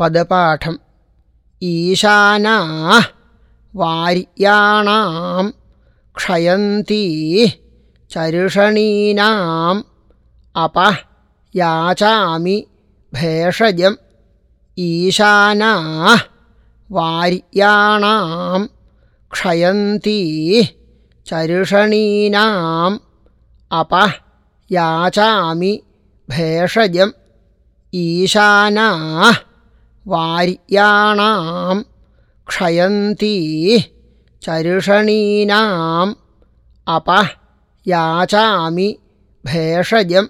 പദപാഠം. ഈശാനാ വാര്യാണാം. ക്ഷയന്തി ചരുഷണീനാം. അപ യാചാമി ഭേഷജം. ഈശാനാ വാര്യാണാം. ക്ഷയന്തി ചരുഷണീനാം. അപ യാചാമി ഭേഷജം. ഈശാനാ വാര്യാണാം ക്ഷയന്തി ചരുഷണീനാം അപ യാചാമി ഭേഷജം